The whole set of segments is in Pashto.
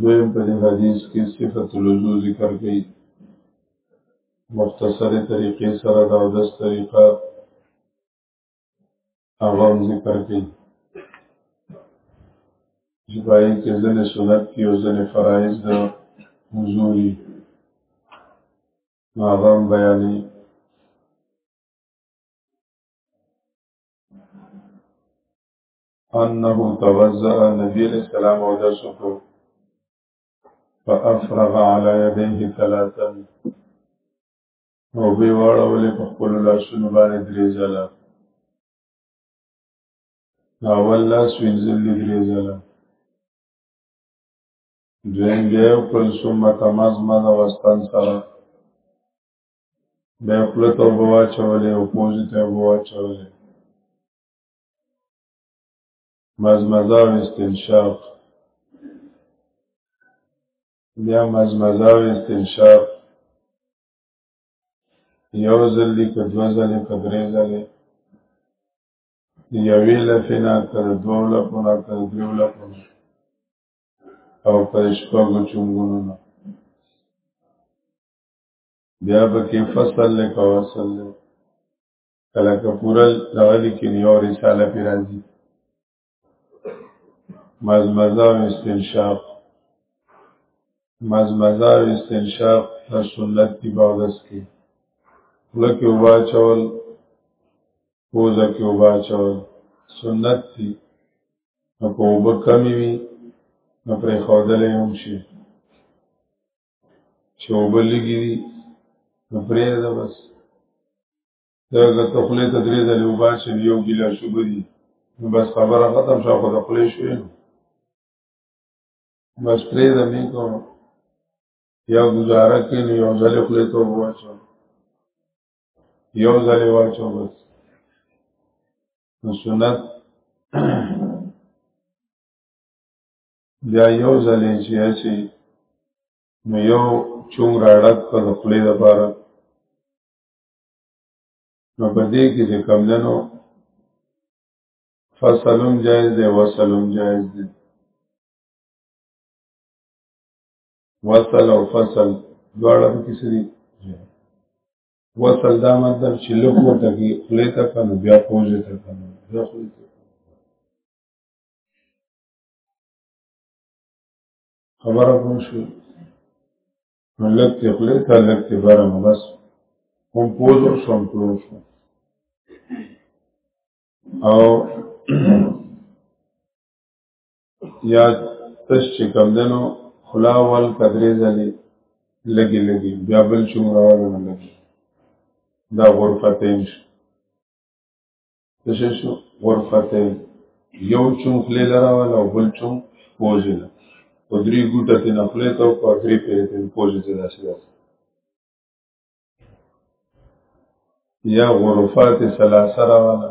دویم په دې حدیث کې صفت الوضو ذکر کړي مختصره طریقې سره دا د طریقه هغه ذکر کړي چې پای کې ځنې سنت کې او ځنې فرایض د حضوري هغه بیانې انه توزع نبی علیہ السلام او درسو کو فافرغ علی یدیه ثلاثا او به وړول په خپل لاسونو باندې درې ځله اول لاس وینځل درې ځله دویم بیا خپل ثم تمزمد واستن سره بیا خپل توبه واچولې او پوزې ته وبواچولې مزمزه او استنشاق بیا مزمزه او استنشاق یو ځل دی که دوه ځلې که درې ځلې یوې لپې نه که د دوو لپو نه که د دریو لپو نه او که د شپږو چونګونو نه بیا پکې فصل لکه وصل لکه کله کپورل دغه لیکي یو رساله پی راځي مزمزه او استنشاق مزمزه او استنشاق د سنت دی باودس کې لکه وبا چول پوزه کې وبا چول سنت دی نو په وبا کمی وي نو پرې خودلې هم شي چې اوبه لږې دي نو پرېږده بس دا که ته خولې ته درې ځلې اوبه اچوي یو ګیلاس اوبه دي نو بس خبره ختم شوه خو د خولې شوې نو بس پرېږده مې کوم یو ګزاره کې نو یو ځلې خولې ته اوبه واچوه یو ځلې واچوه بس نو سنت بیا یو ځل یې چې اچي نو یو چونګ راډک کړ د خولې لپاره نو په دې کې چې کم دنو فصلم جایز دی وصلم جایز دی وصل او فصل دواړه په کې سری وصل دا مطلب چې لوګ ورته کې خولې ته کنه بیا پوزې ته کنه بیا خولې ته خبره کوم شو ملک ته خپل ته لک ته بار مبس هم پوز او شم پلو شو او یا تش چې کم دنو خلا ول قدرې ځلې لګي لګي بیا بل شو راوړل نه لګي دا غرفتین شو څه شو غرفته یو چون خلې لراول او بل چون پوزې له په درې ګوټه کې نخلې ته او په درې پیرې ته پوزې ته داسې داسې یا غرفات سلاسه راواله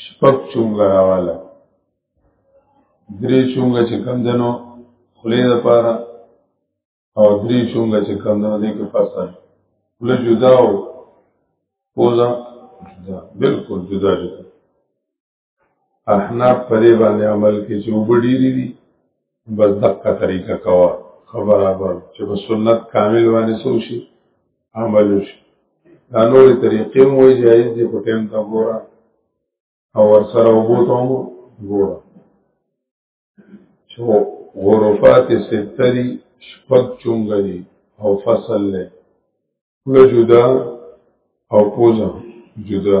شپک چونګه راواله درې چونګه چې کم دنو خلی دا پارا او درې چونګه چې کم دنو دې کې پاسه خله جدا او پوزا جدا بالکل جدا جدا احناف پرې باندې عمل کې چې وبډيري دي بس دقه طریقه کوا خبره به چې په سنت کامل باندې سو شي عمل شي دا نورې طریقې مو جایز دي په ټیم ته ګوره او ورسره وبو ته مو ګوره چې غرفات سته دي شپږ چونګ دي او فصل له جدا او پوزه جدا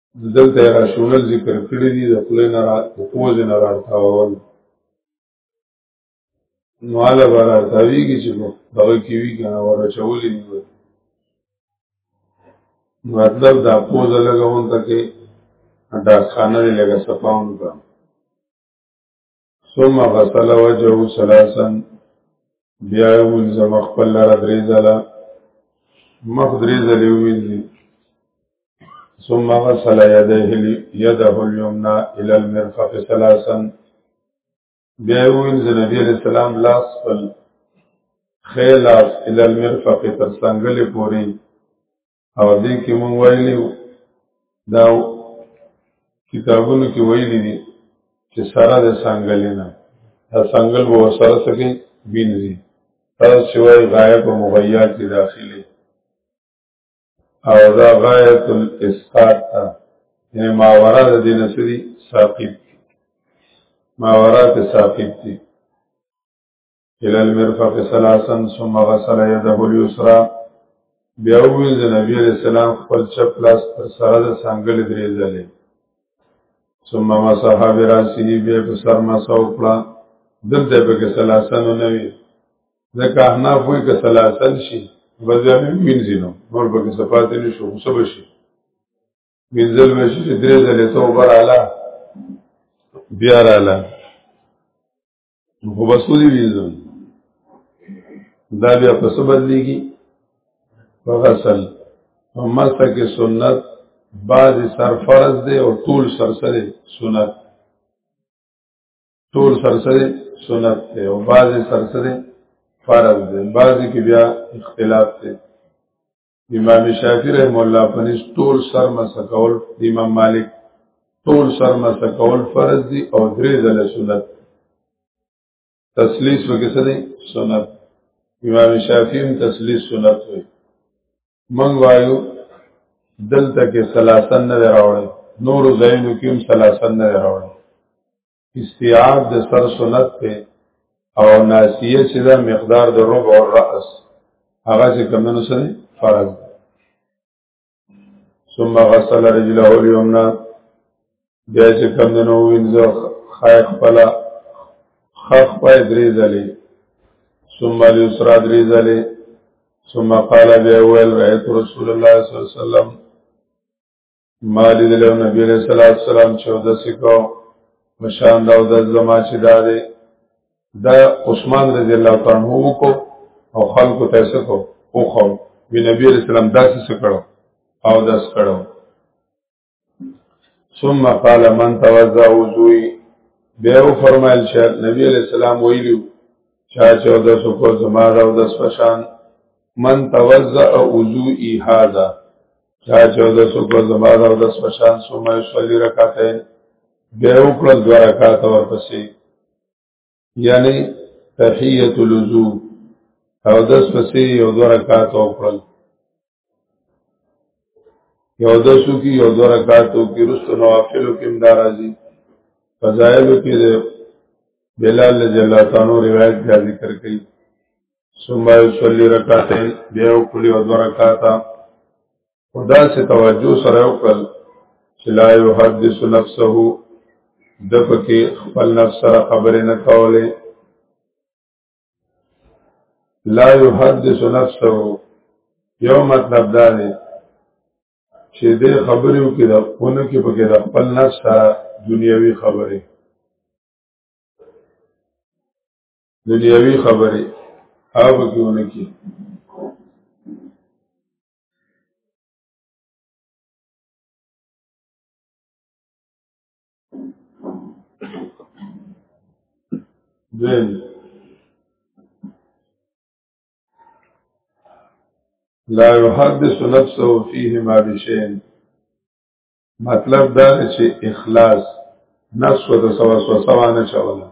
دلته را شونل ذکر کړی دی د خپل نه را د پوز نه را تاول نو علا برا تاویږي چې دغه کې وی کنه ور چولې دی مطلب دا پوز لګون ته کې دا خانه لګه صفاون کړم ثم غسل وجهه ثلاثا بیا ول زمخ په لار درې ځله مخ درې ځله وینځي ثم غسل يده يده اليمنى الى المرفق ثلاثا بیا ول نبی علیہ السلام لاس خپل خیلاس الى المرفق تر څنګلې پوری او دې کې مونږ ویلي دا کتابونو کې ویلي دي چې سره د سنگل نه دا سنگل به سره سکے بینځي تر سوای غایب او مغیا کې داخلي او دا غایت الاسقاط تا یعنی ماورا د دې نسری ساقط ماورا ته ساقط دي الى المرفق ثلاثا ثم غسل يده اليسرى بیا ویل د نبی علیہ السلام خپل چپ لاس تر سره د څنګل درې ځلې ثم مسح براسه بیا په سر مسو کړه دلته به کې سلاسن نه وي ځکه نه وای که سلاسن شي وځامي وینځینو نور به کې صفات نه شو خو سبا شي وینځل وشي چې درې ځلې توبه رااله بیا رااله نو خو بس ودی ویزم دا بیا په څه بدلېږي په غسل په مسته کې سنت بعضې سر فرض دی او ټول سر سره سنت ټول سر سره سنت دی او بعضې سر سره فرض دی بعضې کې بیا اختلاف دی امام شافعی رحم الله پنځ ټول سر مسکول امام مالک ټول سر مسکول فرض دي او درې ځله سنت تسلیث وکړي څه دي سنت امام شافعی هم تسلیث سنت وي من وایو دلته کې سلاسن نه راوړل نور زینو کې هم سلاسن نه راوړل استیاب د سر سنت ته او ناسیه چې دا مقدار د ربع الراس هغه چې کمنو سره فرض ثم غسل رجله اليمنى بیا چې کمنو وینځه خایخ پلا خخ پای درې ځلې ثم اليسرى درې ځلې ثم قال بیا ویل رأيت رسول الله صلی الله علیه وسلم ما لیدل او نبی علیہ الصلوۃ والسلام چې د سکو مشان دا د زما چې دا دی دا عثمان رضی الله تعالی عنہ وکړو او خلکو ته سکو او خو وی نبی علیہ السلام داسې سکړو او داس کړو ثم قال من توضا وضوئی بیا فرمایل چې نبی علیہ السلام ویلو چا چې د سکو زما دا د سپشان من توضا وضوئی هذا چا چو د سوکو زما د اودس پشان سو مې صلی رکاته بیا وکړل دوه رکعات ورپسې یعنی تحیت الوضو او دس پسې یو دوه رکعات وکړل یو دسو کې یو دوه رکعات کې رسو نوافلو کې امدار راځي فضائلو کې بلال جلاتانو روایت بیا ذکر کړي ثم يصلي ركعتين بیا وکړي او دوه رکعاته خدا سے توجه سره وکړل چې لا يحدث نفسه د پکې خپل نفس سره خبرې نه کولې لا يحدث نفسه یو مطلب دا دی چې د خبرې وکړي د خپل کې پکې د خپل نفس سره دنیوي خبرې دنیاوی خبره او کېونه کې دویم لا يحدث نفسه فيهما بشيء مطلب دا چې اخلاص نفس و د سوا سوا نه چوله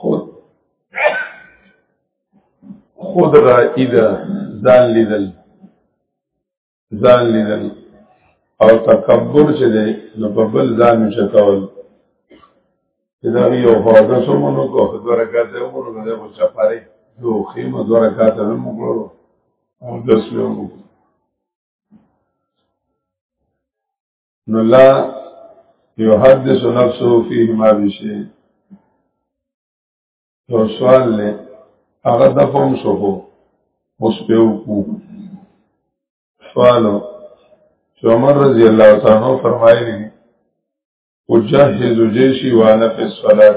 خود خود را ایده ځان لیدل ځان لیدل او تکبر چې دی نو په بل ځان چتول چې دا یو فاده سمونو کو دوه رکعات یې وکړو نو دا څه پاره دوه خیمه دوه رکعات یې وکړو او دسلو وکړو نو لا يحدث نفسه فيه ما بشي یو سوال له هغه د فهم شو اوس په وکړو سوالو چې عمر رضی الله تعالی عنہ فرمایلی اجهز جیشی وانا فی الصلاه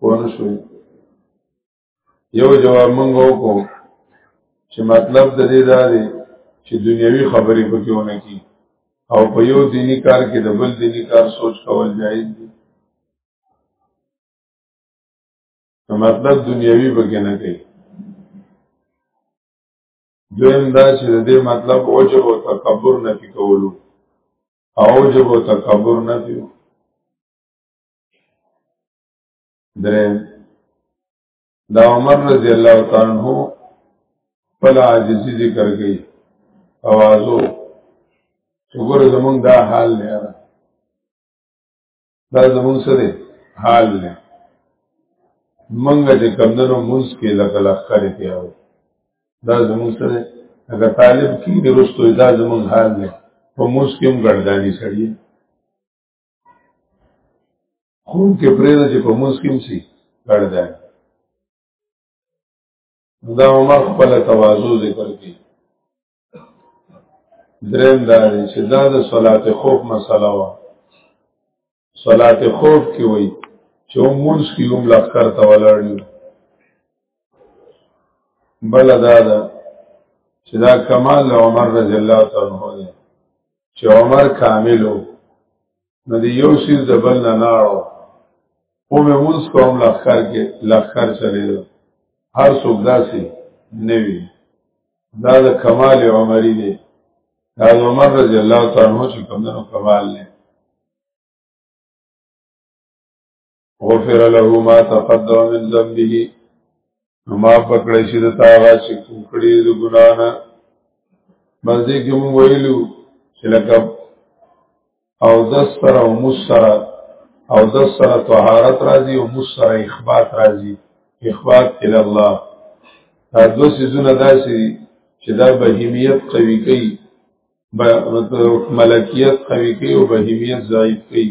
پوه شو یو جواب مونږ وکړو چې مطلب د دې دا دی چې دنیوي خبرې پکې ونه کی او په یو دینی کار کې د بل دینی کار سوچ کول جایز دی نو مطلب دنیوي پکې نه کوي دویم دا چې د دې مطلب اوجب او تکبر نه پکولو اوجب او تکبر نه پیو درې دا عمر رضی الله تعالی عنہ خپل عاجزی ذکر کړي اوازو وګوره زمونږ دا حال نه را دا زمونږ سره حال نه مونږ چې کمندونو مونږ کې لکه لخرې پیاو دا زمونږ سره اگر طالب کې درستو دا زمونږ حال نه په مونږ کې هم ګردانی سړی خوب کې پرېده چې په موس کې سي کړ دی دا عمر خپل تواضع ذکر کی درم دا چې دا د صلات خوف مسله وا صلات خوف کې وای چې موږ کې هم لخر ته ولاړو بل دا دا چې دا کمال عمر رضی الله تعالی عنہ چې عمر کاملو نو دی یو سیز د بل نه ناړو او مې مونږ کوم لخر کې لخر چلی دو هر څوک داسې نوی دا د کمال عمری دی دا د عمر رضی الله تعالی عنہ چې کوم نو کمال نه غفر له ما تقدم من ذنبه ما پکړې شي د تاغه چې کوکړې د ګنا نه باندې کوم ویلو چې لکه او د سره او مسره او د سره طهارت راځي او مسره اخبات راځي اخبات ال الله دا دو سيزونه داسي چې دا بهیمیت قوي کوي ملکیت قوي کوي او بهیمیت ضعیف کوي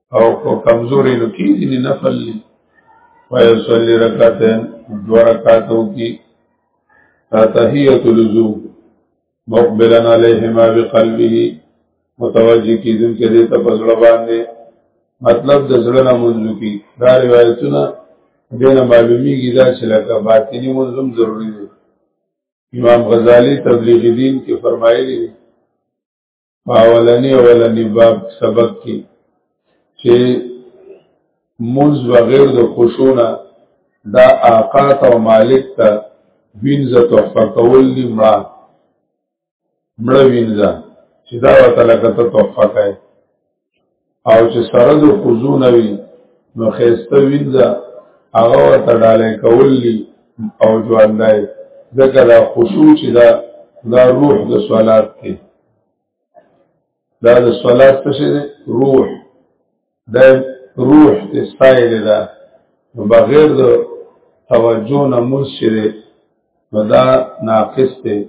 او کو کمزوري نو کې دي نفل لي ويصلي رکعتين دو رکعتو کې تحية اللزوم مقبلا عليهما بقلبه متوجه کیدون کې دې ته پزړه باندې مطلب د زړه نه منځو کې دا روایتونه دینه معلومیږي دا چې لکه باطنی منظم ضروری دی امام غزالی تبلیغ دین کې فرمایلی دی پاولنی اولنی باب سبق کې چې منز بغیر د خوشونه دا آقا او مالک ته وینځه تحفه کول دی مړه مړه وینځه چې دا وته لکه ته تحفه کوي او چې سره د خضوع نه وي نو خسته وینځه هغه ورته ډالې کول دي او ژوندای ځکه دا خشوع چې دا دا روح د صلات دی دا د صلات څه دی روح دا روح د سایل ده بغیر د توجه نه مرشد نو دا ناقص دی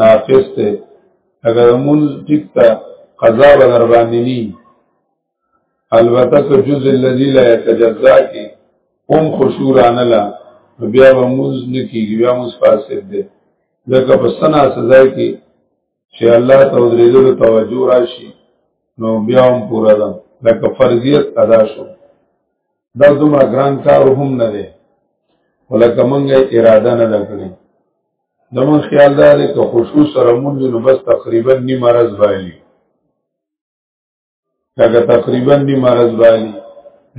ناقص ته اگر مون ټیک ته قضا به در باندې ني البته که جز الذي لا يتجزا کې هم خشوع رانه لا بیا به موز نه کیږي بیا موز فاسد دی ځکه په سنا سزا کې چې الله ته ودرېدلو توجه راشي نو بیا هم پوره ده لکه فرضیت ادا شو دا دومره ګران کار هم نه دی ولکه مونږه اراده نه لکړي زمون خیال دا دی که خشوع سره مونږ نو بس تقریبا نیم مرز بایلی کاګه تقریبا نیم مرز بایلی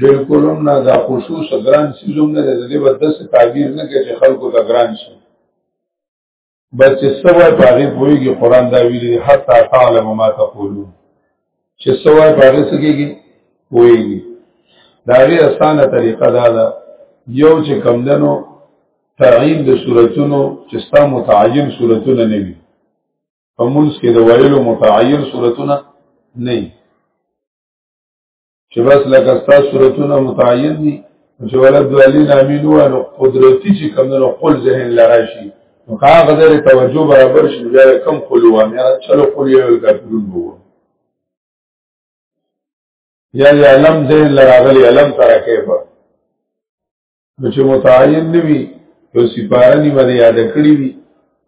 بالکل هم نه دا خشوع سره ګران سیزم نه دی د دې بس تعبیر نه کوي چې خلکو ته ګران شي بس چې سوای په هغه پويږي قران دا ویلي حتا تعلم ما تقولون چې سوای په هغه سګيږي پويږي دا وی اسانه طریقه دا ده یو چې کمندنو تعین د صورتونو چې ستا متعین صورتونه نه وي په مونږ کې د ویلو متعین صورتونه نه چې بس لکه ستا صورتونه متعین دي چې ولد علی نامین و نو قدرتی چې کوم نو خپل ذهن لرا شي نو هغه در توجه برابر شي بیا کم خلوا مې چلو خل یو کارتون وو یا یا علم ذهن لراغلی علم ترکه په نو چې متعین نه وي یو سپاره نیمه دی یاد کړی وي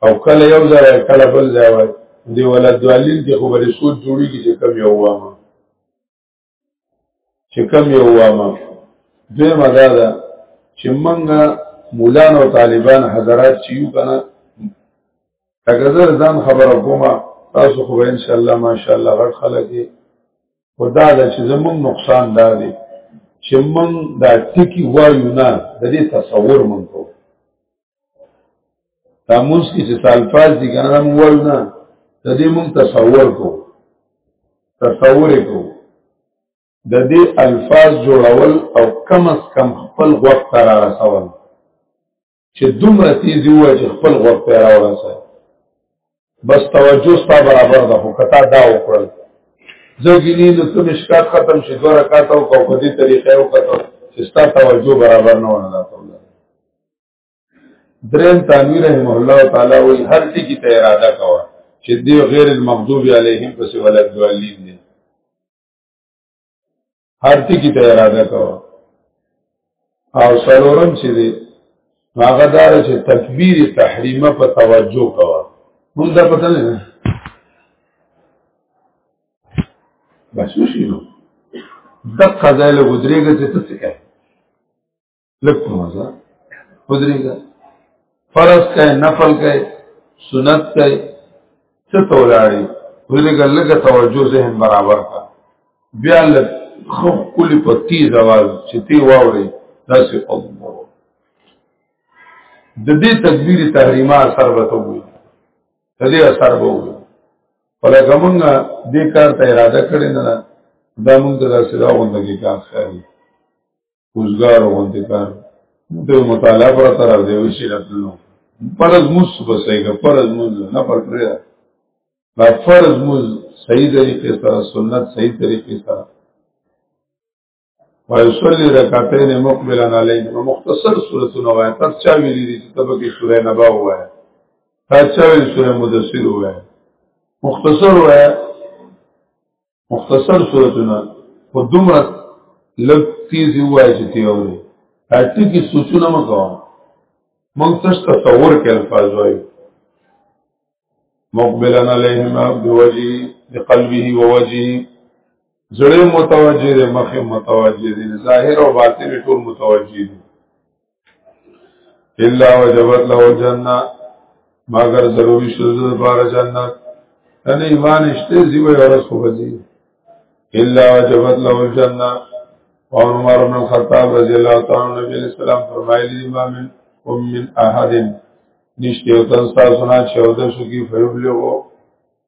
او کله یو ځای کله بل ځای وای دی ولا دوالین کې خبرې سود جوړیږي چې کم یو وامه چې کم یو وامه دوی مدا ده چې منګه مولان او طالبان حضرات چې یو کنه اگر زه ځان خبره کومه تاسو خو ان شاء الله ماشاء الله غټ خلک خدا دا چې زمون نقصان دا دی چې مون دا ټکی وایو نه د دې تصور مون کو دا موږ کې چې سالفاز دي کنه مون وایو نه د دې مون تصور کو تصور کو د دې الفاظ جوړول او کم از کم خپل وخت را رسول چې دومره تیزی وای چې خپل غوږ په راوړل سره بس توجه ستا برابر ده خو کتا دا وکړل زګینی نو ته مشکات ختم شي دوه رکعات او کو په دې طریقې او کته چې ستا توجه برابر نه ونه راته درین تانوی رحم الله تعالی وی هر څه کی ته اراده کوا چې دی غیر المغضوب علیهم پس ولد دوالین دی هر ټکی ته اراده کوه او سلورم چې دی هغه دار چې تکبیر تحریمه په توجه کوه موږ دا پته نه بس وشي نو دقه ځای له ودرېږه چې ته څه کوې لک مزه ودرېږه فرض کای نفل کای سنت کای څه تولاړي ودرېږه لګه توجه ذهن برابر کا بیا لک خو کلی په تیز आवाज چې تی واوري داسې الله د دې تکبیر تحریمه اثر به ته وي د دې اثر به وي ولکه مونږ دې کار ته اراده کړې نه دا مونږ د داسې دا غونډه کې کار خیالي کوزګار غونډه کار د مطالعه پر تر دې وشي راتلو فرض موس بسېګه فرض موس نه پر پرې دا فرض موس صحیح طریقې سره سنت صحیح طریقې سره ويصلي رکعتين مقبلا عليه مختصر سورته نوای تر چا ویلي دي چې تبکه سوره نبا وای تر چا ویلي سوره مدثر وای مختصر وای مختصر صورتونه خو دومره لږ تیزی وای چې تی اوري اټی کې سوچونه مکو مونږ تاسو تصور کې الفاظ وای مقبلن علیهم عبد وجی بقلبه ووجی زړه متوجه دی مخه متوجه دی ظاهر او باطن ټول متوجه دی الا وجبت له جننه مگر ضروري شذو بار جنت ان ایمان اشته سی وی ورس خو بزی الا وجبت له الجنه او عمر بن الخطاب رضی الله تعالی عنہ نبی اسلام فرمایلی امام ام من احد نشته او تاسو نه چودې شو کی فیبلغو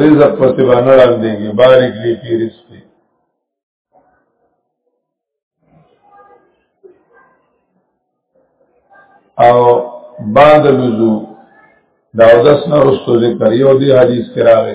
رزق پسې باندې لاندېږي بارک لی فی رزق او بعد الوضو دا داس نه رسو ذکر یو دی حدیث کراوه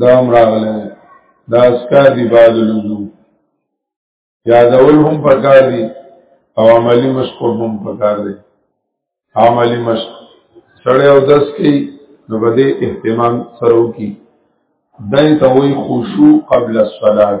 دا هم راغلی دا اسکار دی بعد لزو یادول هم پکار دی او عملی مشق هم پکار دی عملی مشق سړی او دس کی نو بده احتمام سرو کی دای ته وی خشوع قبل الصلاه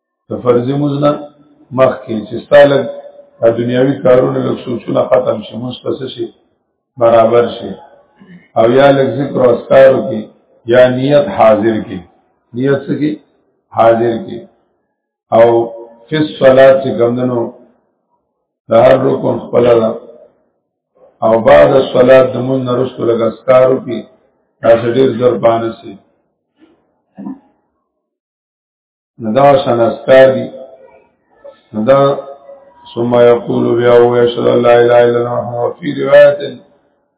د فرضي مزنه مخ کې چې ستاله د دنیاوي کارونو لږ سوچونه ختم شي موږ پس شي برابر شي او یا لږ ذکر او اسکارو کې یا نیت حاضر کې نیت څه کې حاضر کې او فس صلات چې ګمندنو د هر رکن خپل ده او بعد الصلات د مون نرستو لږ اسکارو کې تاسو ډیر زر باندې نو دا شان اسکار دي نو دا ثم يقول بیا او اشهد ان لا اله الا الله او فی روایت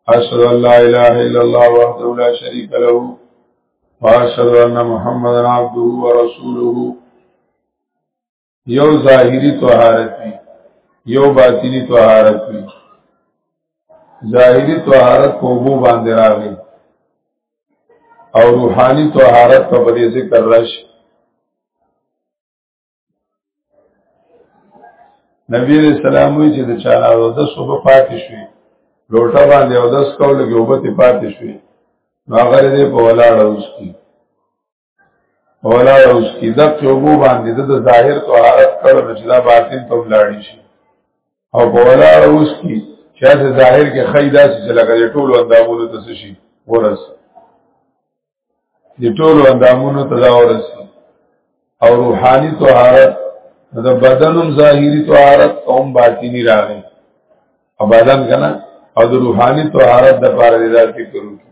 اشهد ان لا اله الا الله وحده لا شريك له واشهد ان محمدا عبده ورسوله یو ظاهری طهارت وی یو باطینی طهارت وی ظاهری طهارت په وو باندې راغی او روحانی طهارت په دې ذکر راشي نبی علیہ السلام وی چې د چا او د صبح پاتې شوی لوټه باندې او د سکول کې وبته پاتې شوی نو هغه دې په ولاړ اوس کی ولا اوس کی د چوبو باندې د ظاهر طهارت کړو چې دا باطن ته ولاړی شي او ولا اوس کی چې د ظاهر کې خیدا چې لګا د ټولو اندامونو ته شي ورس د ټولو اندامونو ته دا ورس او روحاني طهارت د بدنم ظاهری طهارت قوم باطینی راغی او بدن کنه او د روحاني طهارت د پاره د ذکر وکړو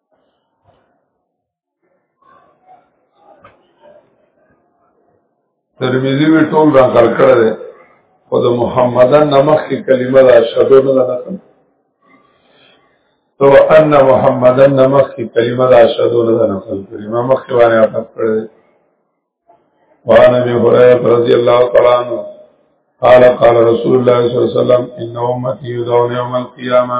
ترمذی وی ټول را کړ کړه او د محمدن نمخ کی کلمه دا شهادو نه ده تو ان محمدن نمخ کی کلمه دا شهادو نه ده نقل کړي ما مخ کی باندې اپ کړه وعن ابي هريره رضي الله تعالى عنه قال قال رسول الله صلى الله عليه وسلم ان امتي يدعون يوم القيامه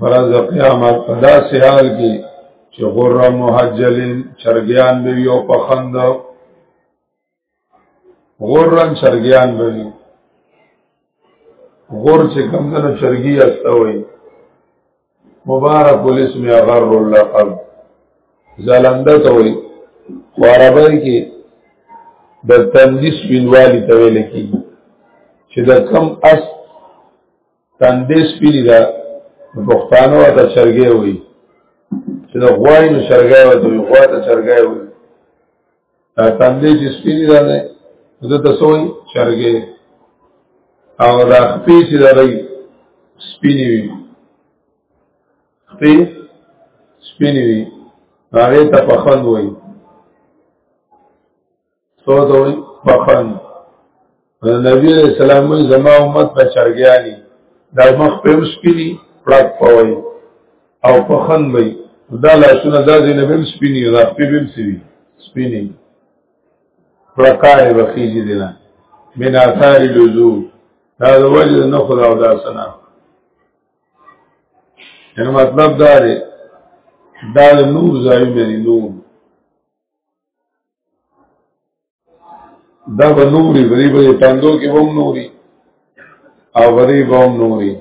فرض قیامت په داسې حال کې چې غر محجلین چرګیان به یو په خند غرن چرګیان به وي غر چې کوم نه چرګي استوي مبارک الاسم غر اللقب زلنده ته وي خو عربی کې د تندیس بنوالی ته ویل کېږي چې د کم اس تندې سپینې ده پښتانه ته چرګې وي چې د غوای نو چرګې وي د غوا ته چرګې وي تندې چې سپینې ده نه د تسوي چرګې او دا خپې چې ده وي سپینې وي خپې سپینې وي هغه ته پخند وي سو ته وي بخان نبی علیہ السلام زما امت په چرګیانی دا مخ په مسکینی پړک پوي او په خن وي دا لاسونه د دینه بل سپینی را په بل سوي سپینی پرکای وخیجی دینا من آثار لزو دا د وجه نه خدا او داسنا یعنی مطلب دا دی دا نور ځای مې نور دا به نوري غریب دې تاندو کې ووم نوري او غریب ووم نوري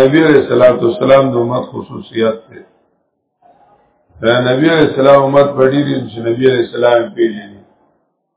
نبی علیہ الصلوۃ والسلام د امت خصوصیات ته نبی علیہ السلام امت پڑھی دي چې نبی علیہ السلام پیژني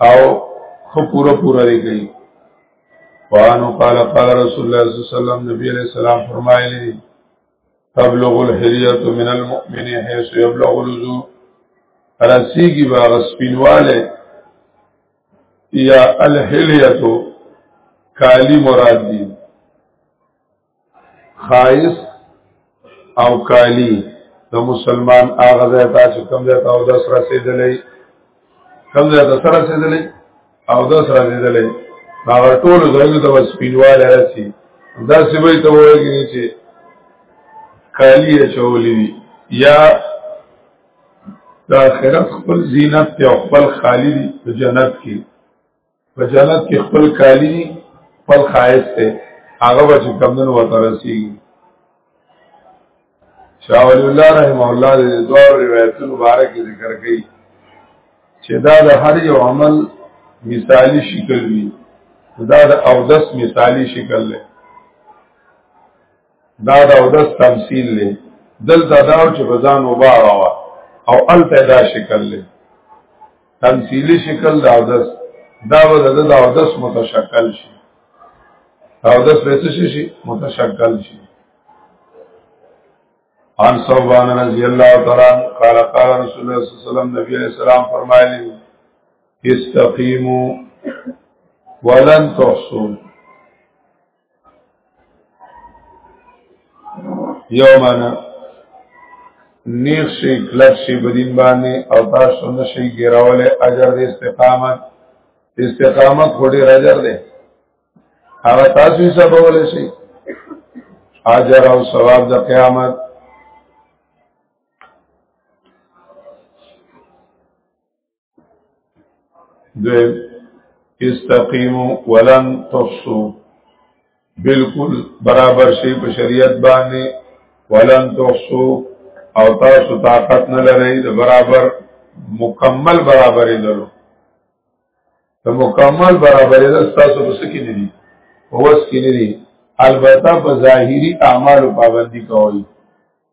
او خو پورا پورا دی گئی فانو قال قال رسول الله صلی الله علیه وسلم نبی علیہ السلام فرمایلی تبلغ الحلیت من المؤمن حيث يبلغ الوضو رسیږي باغ سپینواله یا الحلیت کالی مراد دی خایس او کالی د مسلمان هغه ځای ته چې کوم ځای ته او د سره سیدلې کوم ځای ته سره سیدلې او د سره سیدلې هغه ټول ځای ته بس پینواله راسي دا سوي ته وایي چې کالی چولې دي یا د آخرت خپل زینت ته خپل خالی دي په جنت کې په جنت کې خپل کالی دي خپل خایس ته هغه به چې کمدن وته رسیږي شاه ولی الله رحمه الله د دوه روایتونو مبارک ذکر کړي چې دا د هر یو عمل مثالی شکل وي دا د اودس مثالی شکل دی دا دا او داس تمثيل لې دلته دا چې بزان وباوا او الته دا شکل لې تمثيلي شکل دا او داس دا به د دا او داس متشکل شي او داس به څه شي متشکل شي ان صوبان رضی الله تعالی قال قال رسول الله صلی الله علیه وسلم نبی علیہ السلام فرمایلی استقیمو ولن تحصون یو معنا نیغ شي کلک شي بدین باندې او تاسو نشي ګیراوله اجر د استقامت استقامت خوري اجر دی هغه تاسو یې سبول شي اجر او ثواب د قیامت دویم استقیمو ولن تفسو بالکل برابر شي په شریعت باندې ولن تفسو او تاسو طاقت نه لرئ د برابر مکمل برابرې درو د مکمل برابرې د تاسو په سکه نه دي اوس کې نه دي البته په ظاهري اعمالو پابندي کوي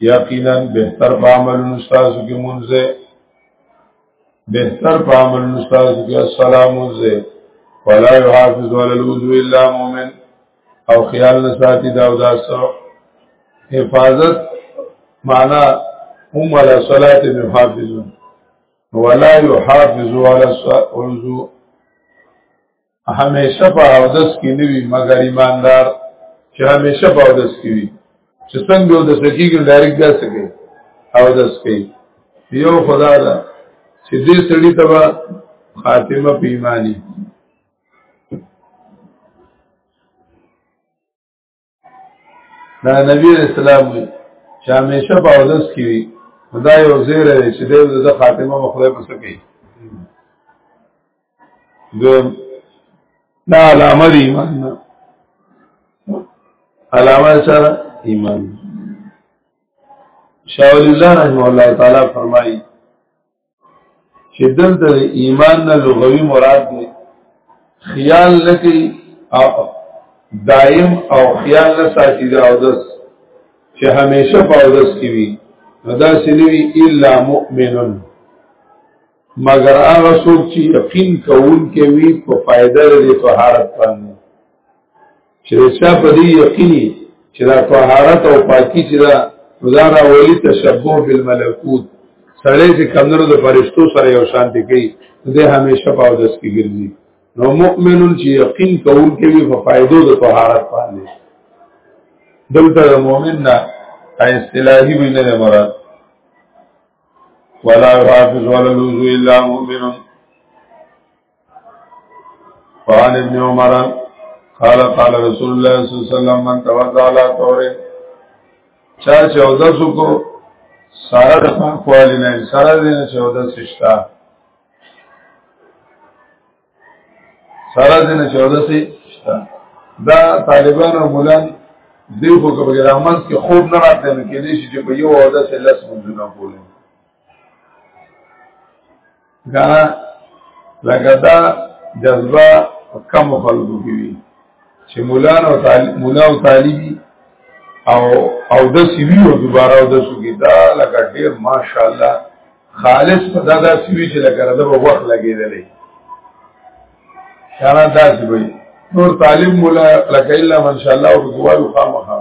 یقینا بهتر په عمل نستاز کې مونږه بهتر په عمل نستاز کې السلام مونږه ولا يحافظ على الوضوء الا مؤمن او خیال نه ساتي دا او دا سو حفاظت معنا هم على صلاه محافظون ولا يحافظ على الوضوء همیشه په اودس کې نه وي مګر ایماندار چې همیشه په اودس کې وي چې څنګه اودس کېږي ډایرکټ داس کوي اودس کوي یو خدا دا چې دې سړی ته خاتمه په ایمانی دا نبی اسلام وی چې همیشه په اودس کې وي دا یو زیره دی چې دیو د خاتمه مخوی پس کوي دویم دا علامه دی ایمان نه علامه سره ایمان شاول الله رحمه الله تعالی فرمایي چې دلته ایمان نه لغوي مراد دی خیال نه کوي او دائم او خیال نه ساتي دا او دس چې همیشه په او دس کې وي دا سنوي الا مؤمنن مگر هغه څوک چې یقین کوون کې وي په فائدہ لري طهارت باندې چې چا په دې یقیني چې دا طهارت او پاکي چې دا مزارا ولی تشبوه بالملکوت سړی چې کمنو د فرشتو سره یو شان دي کوي دې همیشه په اودس کې ګرځي نو مؤمنون چې یقین کوون کې وي په فائدو د طهارت باندې دلته د مؤمن نه اصطلاحي وینه نه مراد ولا حافظ ولا لوذ الا مؤمنون فعن ابن عمر قال قال رسول الله صلی الله علیه وسلم من توضع على طور چا چې او د سکو سره د پاکوالی نه سره د نه چې او د سشتا سره د نه چې او د سشتا دا طالبان او مولان دی خو کبه رحمت کې خوب نه راته نه کې دي چې په یو او د سلس منځونه کولای ګانا لکه دا جذبه کم خلکو کې وي چې مولا او طالب مولا او طالبي او او د سیوی او دوباره او د سوګي دا لکه ډیر ماشاءالله خالص په دا د سیوی چې لکه دا وخت لګیدلې شانا دا سیوی نور طالب مولا لکه الا من شاء الله او دوالو خامخا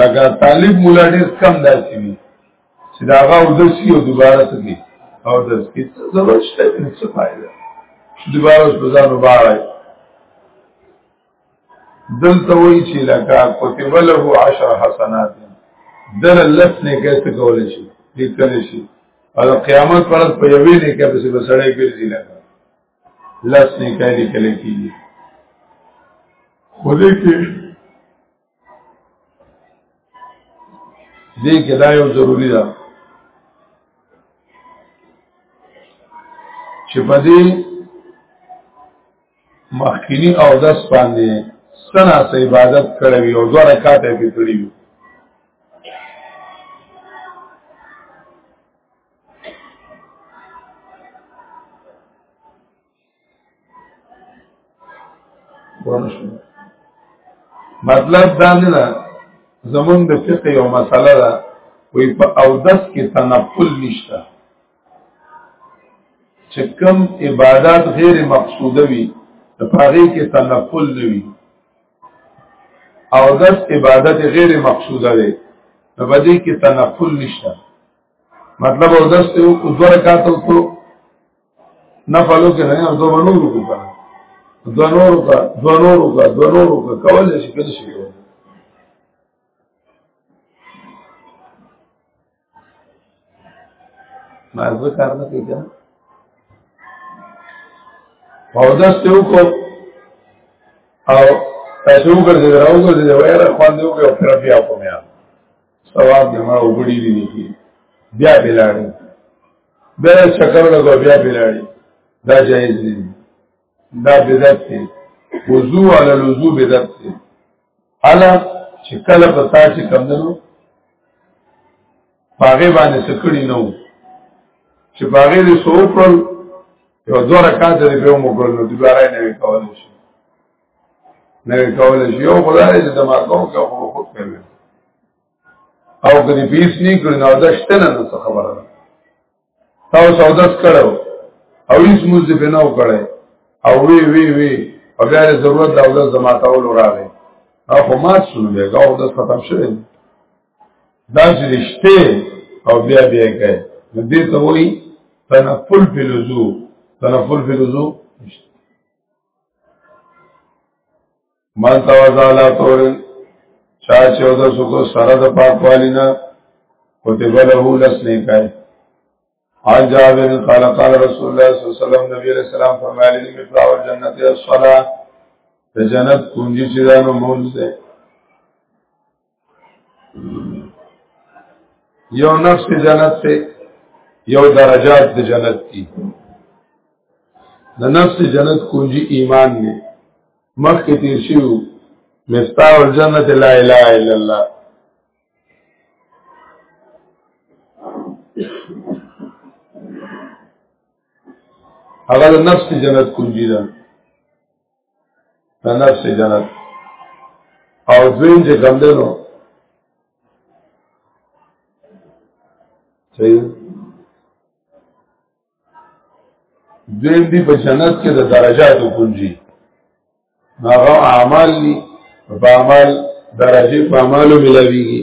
لکه طالب مولا ډیر کم دا سیوی چې دا هغه او دسی او دوباره سکی او دس کې څه ضرورت شته نه څه فائدہ دوباره اوس په ځان وبارای دلته وی چې لکه کتب له 10 حسنات دل لس نه کیسه کول شي لیکل شي او قیامت پر په یوې نه کې به بسړې ګرځي لکه لس نه کړي کله کیږي خو دې کې دې کې دا یو ضروری ده چې په دې مخکینی او دس باندې سنا سه عبادت کړې وي او دوه رکعات یې کړې وي مطلب دا نه ده زمونږ د فقه یو مسله ده وی په او دس کې تنفل نشته چې کوم عبادت غیر مقصوده وي د پاره کې تنفل نه وي او دس عبادت غیر مقصوده ده نو باندې کې تنفل نشته مطلب او دس ته دوه رکعات وکړو نه فالو کې نه دو نور کو کا دو نور کا دو نور کا دو نور کا کول شي کله شي ما زه کار نه کوي او دا څه وکړو او تاسو وګورئ دا وګورئ دا وایره خو دې وګورئ پر بیا کومه ثواب دی ما وګړي دي نه کی بیا بلاړي بیا چکر لګو بیا بلاړي دا جایز دی دا بدعت دی وضو علی الوضو بدعت دی الا چې کله په تا چې کم دنو پاغه باندې سکړی نو چې پاغه دې سوپل یو دوه رکعات دې په موږ کول نو دوباره نه وکول شي نه کول شي یو خدای چې دماغو کې خو خود کوي او کدی پیس نه کړی نو دا شته نه څه خبره ده تا سوداس کړو او هیڅ موږ دې نه وکړي او وی وی وی او بیا ضرورت دا ولز زماتاول راغی او خو مات شنو بیا غو د ختم شوی دا چې رشته او بیا بیا کوي نو دې ته وایي تنفل فی لزو تنفل فی لزو من توزالا تورن چا چې او د سکو سره د پاکوالی نه کتب له لس نه کوي حال جابر قال قال رسول الله صلی الله علیه وسلم نبی علیہ السلام فرمایلی دی مفتاح الجنت الصلاه د جنت کنجی چې دانو مونږ ده یو نفس جنت ته یو درجات د جنت دي د نفس جنت کنجي ایمان نه مخکې تیر شو مفتاح الجنت لا اله الا الله هغه د نفس جنت کنجي ده د نفس جنت او دویم چې کم دی نو صحیح دویم دی په جنت کې د درجاتو کنجي هغه اعمال دي په اعمال درجه په اعمالو ملاويږي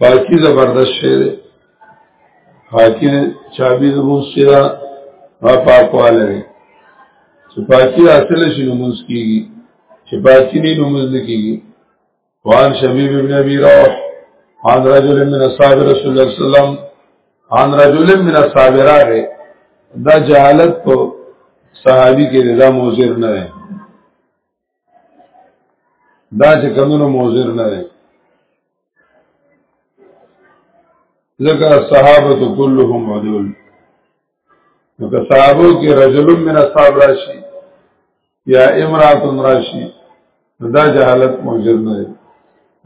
پاکی زبردست شی دی پاکی دی چابی دی مونس چی دا ما پاکواله دی چه پاکی حاصل شی نمونس کیگی چه پاکی نی نمونس نکیگی وان شبیب ابن ابی روح عن رجل من اصحاب رسول الله صلی اللہ علیہ وسلم عن رجل من اصحاب راغه دا جهالت په صحابي کې دا موزر نه دی دا چې کمونو موزر نه دی ذکر صحابت کلهم عدول نو که صحابو کې رجل من اصحاب راشي یا امرات راشي دا جهالت موجر نه دی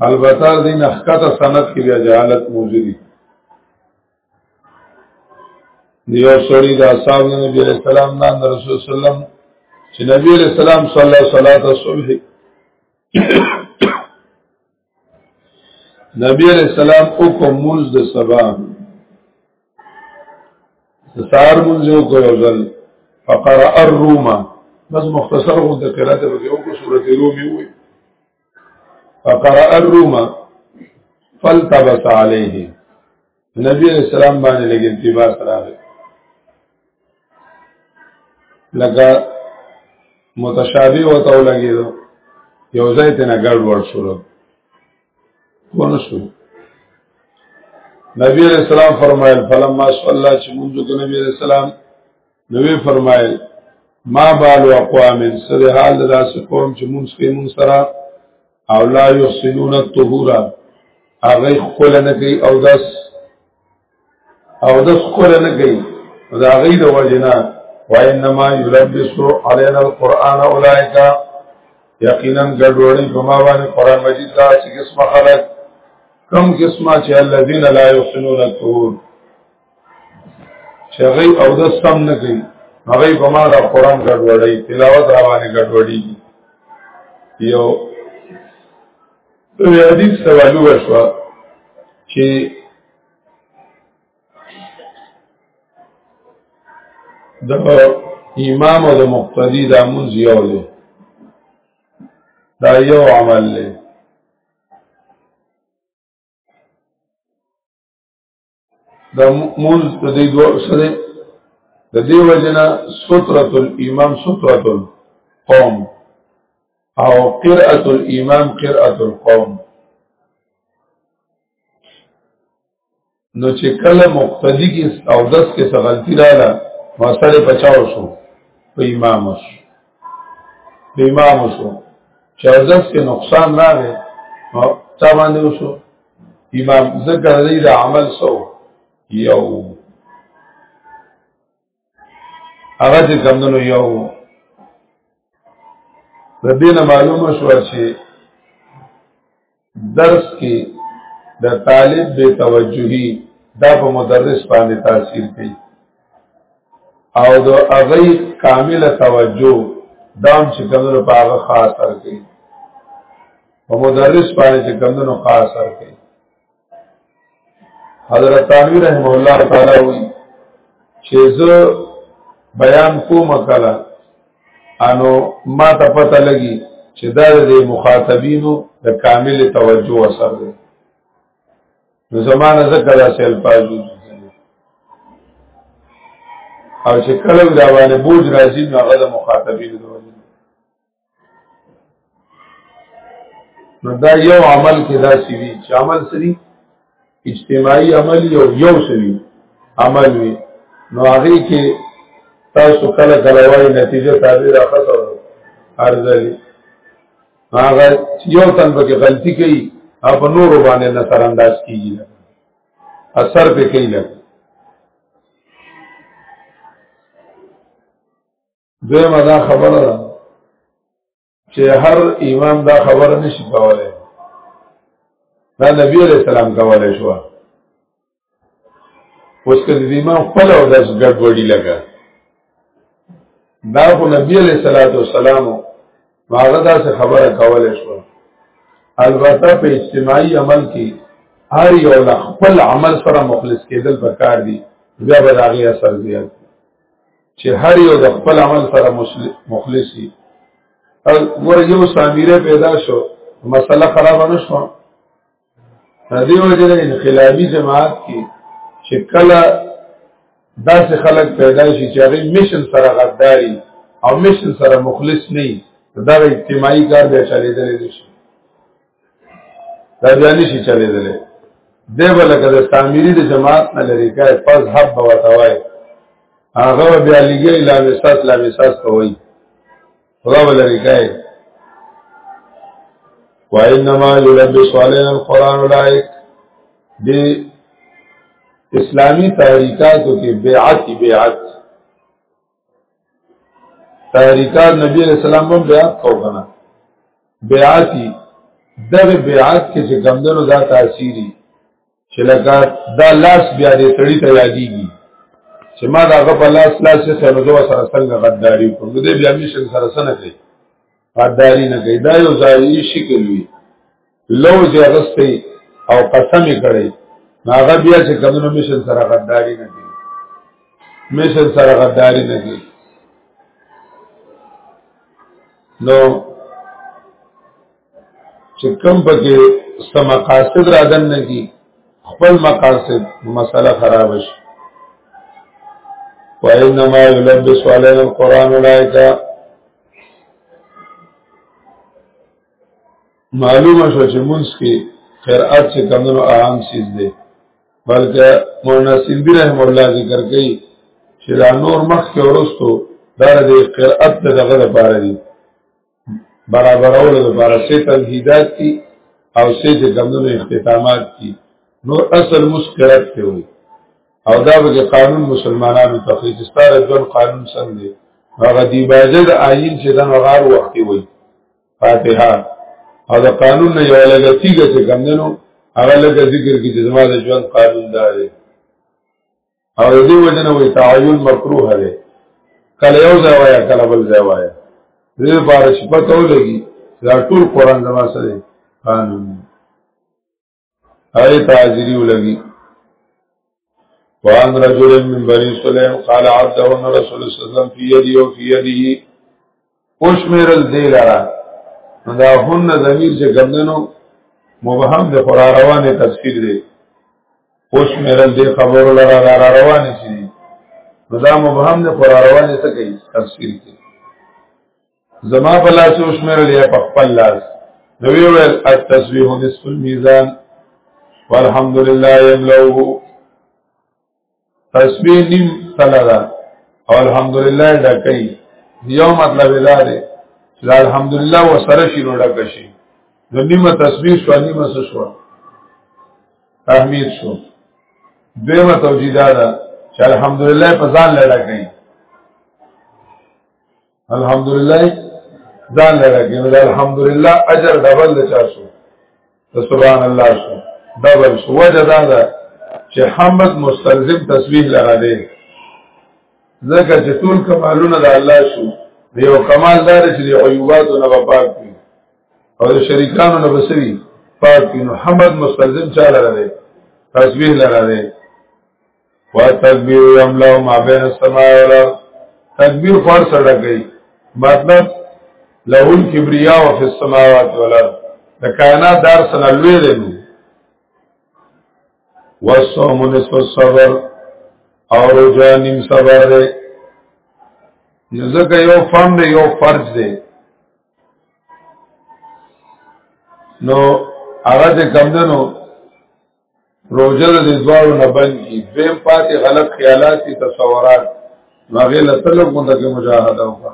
البته دین اخکته سند کې بیا جهالت موجودی دیو سړی دا صاحب نبی علیہ السلام نه رسول سلام چې نبی علیہ السلام صلی الله صلوات الصبح نبی علیہ السلام او کوم منز د سبا سار منز او کو ځل فقرا الروما بس مختصر غو د قرات په یو کو سورته رومي وي فقرأ الروم فالتبس عليه نبی علیہ السلام باندې لګ التباس راغی لکه متشابه وته لګیدو یو ځای ته نه ګډ وړ شو ونه شو نبی علیہ السلام فرمایل فلما صلی الله چې منځو کې نبی علیہ السلام نو وی فرمایل ما بال اقوام سره حال داس قوم چې مونږ کې مونږ سره او لا یحسنون الطهور هغه خپل نه کوي او داس او داس خپل نه کوي دا غي د وجنا وانما یلبس علينا القران اولئک یقینا ګډوړي په ما باندې قران مجید دا چې قسمه خلق کم قسمه چې الذين لا يحسنون الطهور چې هغه او د سم نه کوي هغه په ما دا قران ګډوډي تلاوت را باندې ګډوډي یو د حدیث سوالو وشو چې د امام او د مقتدی د امون زیو دی دا یو عمل دی دا مونږ د دې دوه سره د دې وجنه سترۃ الامام سترۃ القوم او قرأۃ الامام قرأۃ القوم نو چې کله مقتدی کې او دس کې غلطی رااله مسله بچاو شو په امام شو په امام شو چې دس کې نقصان راغی او تا باندې وشو امام ذکر دی دا عمل سو یو هغه چې کمندونو یو د دینه معلومه شو چې درس کې د طالب به توجهي دا په مدرس باندې تاثیر کوي او د هغه کامل توجه دام چې کمندونو په هغه خاص اثر کوي په مدرس باندې چې کمونو خاص سر کوي حضرت تانوی رحم الله تعالی وی چې زه بیان کوم کله انو ما ته پته لګي چې دا د مخاطبینو د کامل توجه اثر دی نو زمانه ذکر داسې الفاظو او چې کله دا باندې بوج راځي نو هغه د مخاطبینو نو دا یو عمل کې دا سوي چې عمل سری اجتماعي عمل یو یو سوي عمل وي نو هغه کې تاسو کله کله وایي نتیجه تابع راخصه ارزلي هغه یو تن به غلطي کوي او په نور باندې نظر انداز کیږي اثر به کوي دویمه دا خبره ده چې هر امام دا خبره نشي کولای دا نبی علیہ السلام کولای شو اوس کله دې امام خپل او داس ګډ وډی لگا دا خو نبی علیہ الصلوۃ والسلام هغه دا څه خبره کولای شو البته په اجتماعي عمل کې هر یو له خپل عمل سره مخلص کېدل پکار دي بیا به دا غي اثر زیات چې هر یو د خپل عمل سره مخلص وي ګور یو سامیره پیدا شو مسله خراب نه شو ندی وجه انقلابی جماعت کې چې کله داسې خلک پیدا شي چې هغه میشن سره غداري او میشن سره مخلص نه دا اجتماعي کار به چلیدل شي دا بیا نشي چلې دلې دی به لکه د سامری د جماعت نه لري کای پس حب به ورته وای هغه بیا لګي لا وساس لا وساس کوي خدا به لري کای وانما يلبس علينا القران اولئك دي اسلامی تحریکاتو کې بیعت بیعت تحریکات نبی علیہ السلام هم بیعت کو کنه بیعتی دغه بیعت کې چې کمندونو دا تاثیری چې لکه دا لاس بیا دې سړی ته یادېږي چې ما دا غو په لاس لاس یې سره دوه سره څنګه غداری کوم دې بیا میشن سره سره کوي غداری نه کوي دا یو ځایي شکل وي لوز یې غستې او قسم یې کړی هغه بیا چې کمونو مشن سره غداری نه کوي مشن سره غداری نه کوي نو چې کم پکې سم مقاصد را دن نه کی خپل مقاصد مسله خراب شي وانما يلبس علينا القران اولئک معلومه شو چې مونږ کې قرأت چې کمونو اهم سیز دی بلکه مولانا سیندی رحم الله ذکر کوي چې دا نور مخ کې ورستو دا د قرأت د دغه لپاره دی برابرولو لپاره سه تمهیدات دي او سه د کمونو اختتامات دي نور اصل مسکرت ته وي او دا به قانون مسلمانانو ته خو چې ستاره ځل قانون څنګه هغه دی باجد آئین چې دا غار وخت وي فاتحه او د قانون نه یو لګه تیګه چې کم دنو هغه لګه ذکر کی چې زما د ژوند قانون دا دی او د دې وجه نه وي تعین مکروه دی کله یو ځای وای کله بل ځای وای دې بار شپه ته ولګي دا ټول قران زما سره قانون دی هغه تاجری ولګي وان رجل من بني سليم قال عبد ان رسول صلى الله عليه وسلم في يدي وفي يده اوشمرل دی لرا دا هن ضمیر چې ګمندنو مبهم د قرار روانه تفسیر دی اوشمرل دی خبر لرا لرا روانه شي دا مبهم د قرار روانه څه کوي تفسیر کوي زما په لاس او شمیر لیا په خپل لاس نو ویل التسبیح نصف الميزان والحمد لله يملوه تسبیح نیم تلدا او الحمد لله ډکې یو مطلب دا دی چې الحمد لله وسره شي نو ډکه شي نو نیمه تسبیح شو نیمه شو تحمید شو دیمه توجیه دا ده چې الحمدلله په ځان لړا کوي الحمدلله ځان لګي نو الحمدلله اجر ډبل د چا شو ته سبحان الله شو ډبل شو وجه دا ده چې حمد مستلزم تسبیح لره دی ځکه چې ټول کمالونه د الله شو دی او کمال دار چې دی عیوبات نه پاک وي او د شریکانو نه بسوي پاک وي نو حمد مستلزم چا لره دی تسبیح لره دی والتکبیر یملا ما بین السماء والارض تکبیر خور سره کوي مطلب له الکبریا او فی السماوات والارض د کائنات دار سره لوی دی نو والصوم نصف الصبر او روزه نیم صبر دی ځکه یو فرض دی یو فرض دی نو هغه کم دنو روجه د دوارو نه بند کی دویم پاتې غلط خیالات دي تصورات هغه له تلګ مونږه کې مجاهده وکړه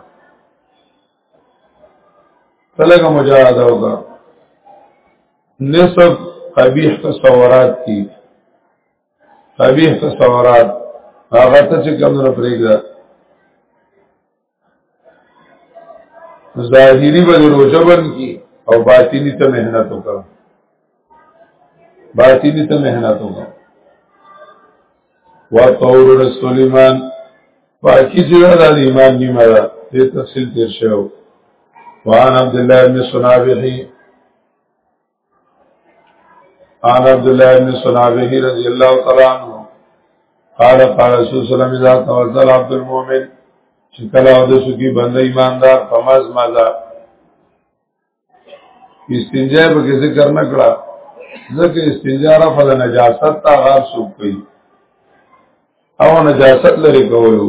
تلګ مجاهده وکړه نسب قبیح تصورات دي قبیح تصورات هغه ته چې کوم نه پرېږده ظاهری به روزه بن کی او باطینی ته مهنت وکړه باطینی ته مهنت وکړه وا طور رسول ایمان باقی جوړه د ایمان نیمه ده دې تفصیل تیر شوی وان عبد الله بن سنابحی قال عبد الله بن سلابه رضي الله تعالى عنه قال قال رسول صلى الله عليه وسلم اذا توضل عبد المؤمن چې کله او د سکی بند ایماندار فمز مزا استنجا به کې ذکر نه کړه ځکه استنجا را فل نجاست تا غار سوق کوي او نجاست لري کولو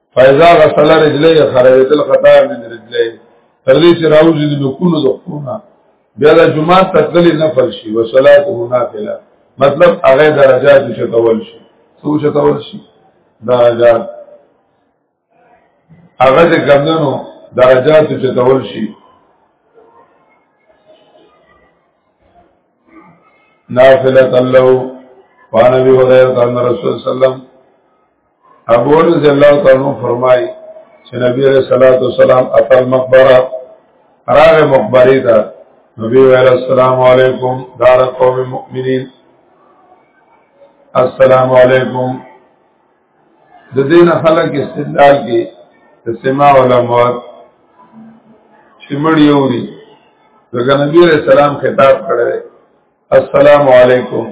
فایزا غسل رجلې خرجت الخطا من رجلې تر دې چې راوځي د لکونو د خونه بیا د جمعه تکلی نفل شي او صلات نافله مطلب هغه درجات چې تول شي څو چې تول شي درجات هغه د ګمنو درجات چې تول شي نافله الله وان ابي هريره ان رسول الله صلی الله علیه وسلم ابو رضی الله تعالی عنہ فرمای چې نبی علیہ الصلوۃ والسلام اتل مقبره راغ مقبره ته نبی علیہ السلام علیکم دار قوم مؤمنین السلام علیکم د دین خلق استدلال کې سماع علماء چې مړ یو دي دغه نبی علیہ السلام خطاب کړی السلام علیکم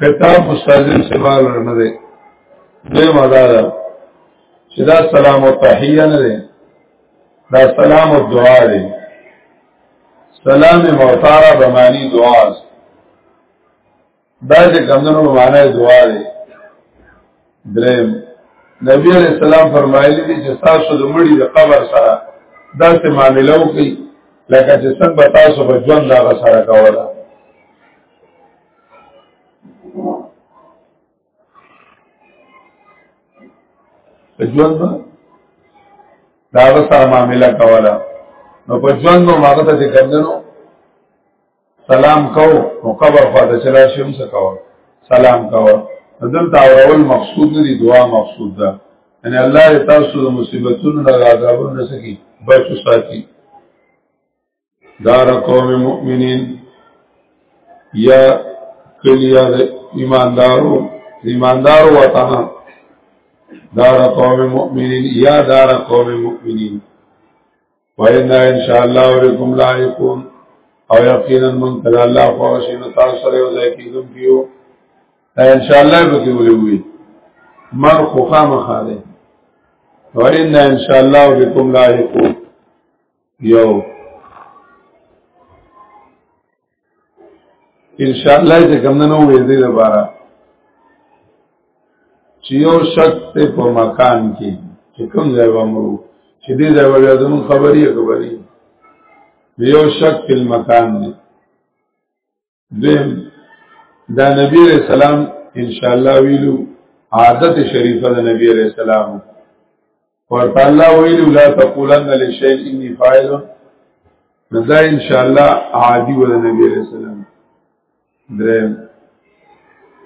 خطاب مستاذن سوال نه دی دوی مدار چې دا سلام او تحیه نه دی دا سلام او دعا دی سلام موتارا به معنی دعا است دا چې کمندونو به معنی دعا دی دریم نبی علیہ السلام فرمایلی دی چې تاسو د مړي د قبر سره داسې معاملې وکړي لکه چې څنګه تاسو په ژوند دا سره کوله ژوند دا سره معاملې کوله نو په ژوند نو ماغه ته کمندنو سلام کو نو قبر خواته چلا شم څه کو سلام کو دلته اول مقصود نه دی دعا مقصود ده ان الله تاسو د مصیبتونو نه عذابونو نه سکی بچو ساتي دار قوم مؤمنین یا کلیا د ایماندارو ایماندارو وطن دار قوم مؤمنین یا دار قوم مؤمنین وإنا إن شاء الله ورکم لائقون او یقینا من تل الله خوشین تاسو سره یو ځای کیږم کیو ان شاء الله به کیولې وي مر خو خامخا ده وإنا إن شاء الله ورکم لائقون یو ان شاء الله چې کوم نه وې دې لپاره چې یو شک ته په مکان کې چې کوم ځای ومرو چې دې ځای وړیا زمون خبرې خبرې یو شک په مکان دی دیم دا نبی علیہ السلام ان شاء الله ویلو عادت شریفه د نبی علیہ السلام ورته الله ویلو لا تقولن لشیء انی فاعل دا ان شاء الله عادي ول نبی رسول الله درې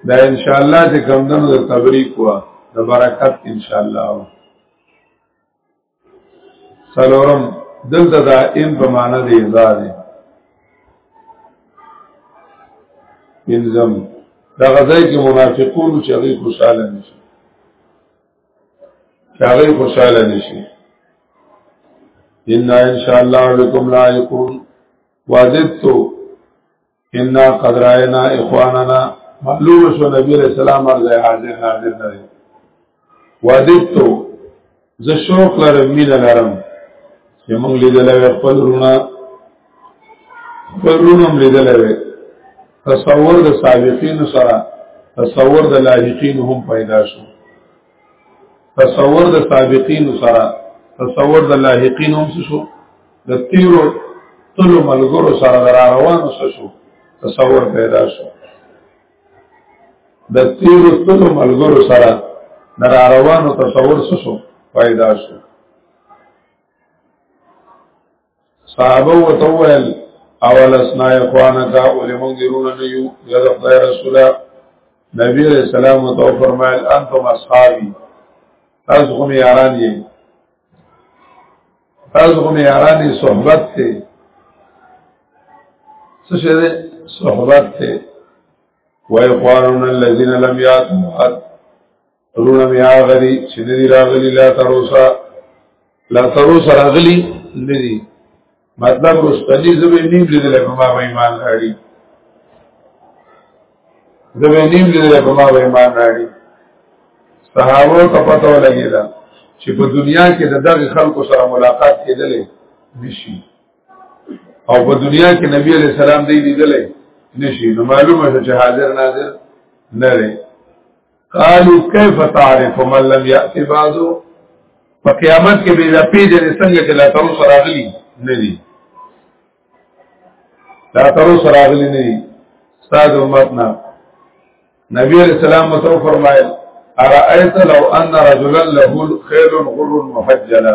دا ان شاء الله چې کوم دنو د تبریک وا د برکت ان شاء الله سلورم دلته دا ان په معنا دی ازاد انزم دا غځای کې منافقون چې هغه خوشاله نشي چاغی خوشاله نشي ان ان شاء الله بكم لايقون وجدت ان قد راينا اخواننا معلوم شو نبی علیہ السلام ارزه حاضر ناظر نه دی وجدت ز شوق لرم مين لرم چې موږ لیدل خپل رونه پرونم لیدل وی تصور د سابقین سره تصور د لاحقین هم پیدا شو تصور د سابقین سره تصور د لاحقین هم شو د تیرو تلو ملګرو سره در روانو شو تصور پیدا شو د تیرو تلو ملګرو سره در روانو تصور شو پیدا شو صحابه و تویل اول اسنا اخوانا کا اولی مونگ دیرون نیو یاد خدای رسولا نبی علیہ السلام و تو فرمائل انتم اصحابی تاز غم یاران یی تاز غم یارانی صحبت تی سشه دی صحبت تی و اخوانون اللذین لم یاتو حد رونه مې هغه دي چې نه دي راغلي لا تر اوسه لا تر اوسه راغلي نه دي مطلب رستنی زبې نیم لیدل په ما به ایمان راړي زبې نیم لیدل په ما به ایمان راړي صحابه ته پته ولګیدا چې په دنیا کې د دغه خلکو سره ملاقات کېدلې نشي او په دنیا کې نبی علی السلام دی لیدلې نشي نو معلومه چې حاضر ناظر نه لري قالو کیف تعرف من لم یاتی بعضو په قیامت کې به دا پیژنې څنګه چې لا تر اوسه راغلي نه دي لا تر اوسه راغلي نه دي استاد امتنا نبی علیہ السلام متو فرمایل ارائیت لو ان رجلا له خیل غر محجله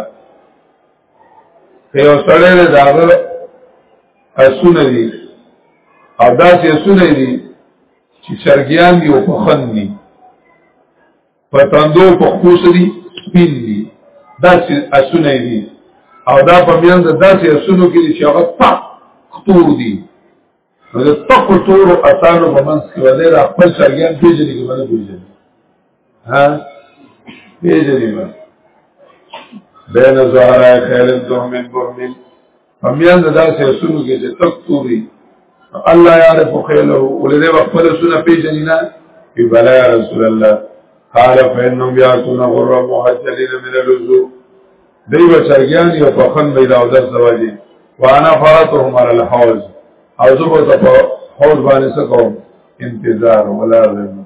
یو سړی دی داغه اسونه دي او داسې اسونه دي چې چرګیان یو پخن دي په تندو په خوش دي سپین دي دا چې اسونه دي او دا په میان د داسې اسونو کې چې هغه تق خطور دي نو د تق خطور او اسانو په منځ کې ولې را خپل چرګیان پیژني کې باندې پیژني ها پیژنې ما بین زهرا خیر الدهمن برمن فمیان دا سه سونو کې چې تک توري الله يعرف خيله ولدي خپل سونه پیژنې نه ای بلا یا رسول الله قال فإنهم يأتون غرا محجلين من الوضوء دی بچرګیان یو په خن بيد او دس دواجی وانا فراتهم على الحوض او زبر ته حوض باندې سکو انتظار ولا ذنب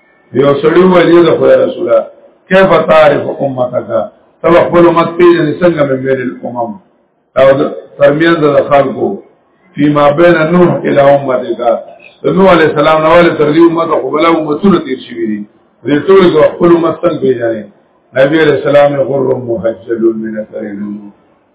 یو سړی وایي د خدای رسوله کیف تعرف امتک تب خپل امت پیژنې څنګه مې ویل الامم او ترمیان د خلکو فيما بين نوح الى امتک د نوح علی السلام نو له تر دې امت خو بلا امتونه تیر شوی دي دې ټول کو خپل امت څنګه پیژنې نبی علیہ السلام غر محجل من اثر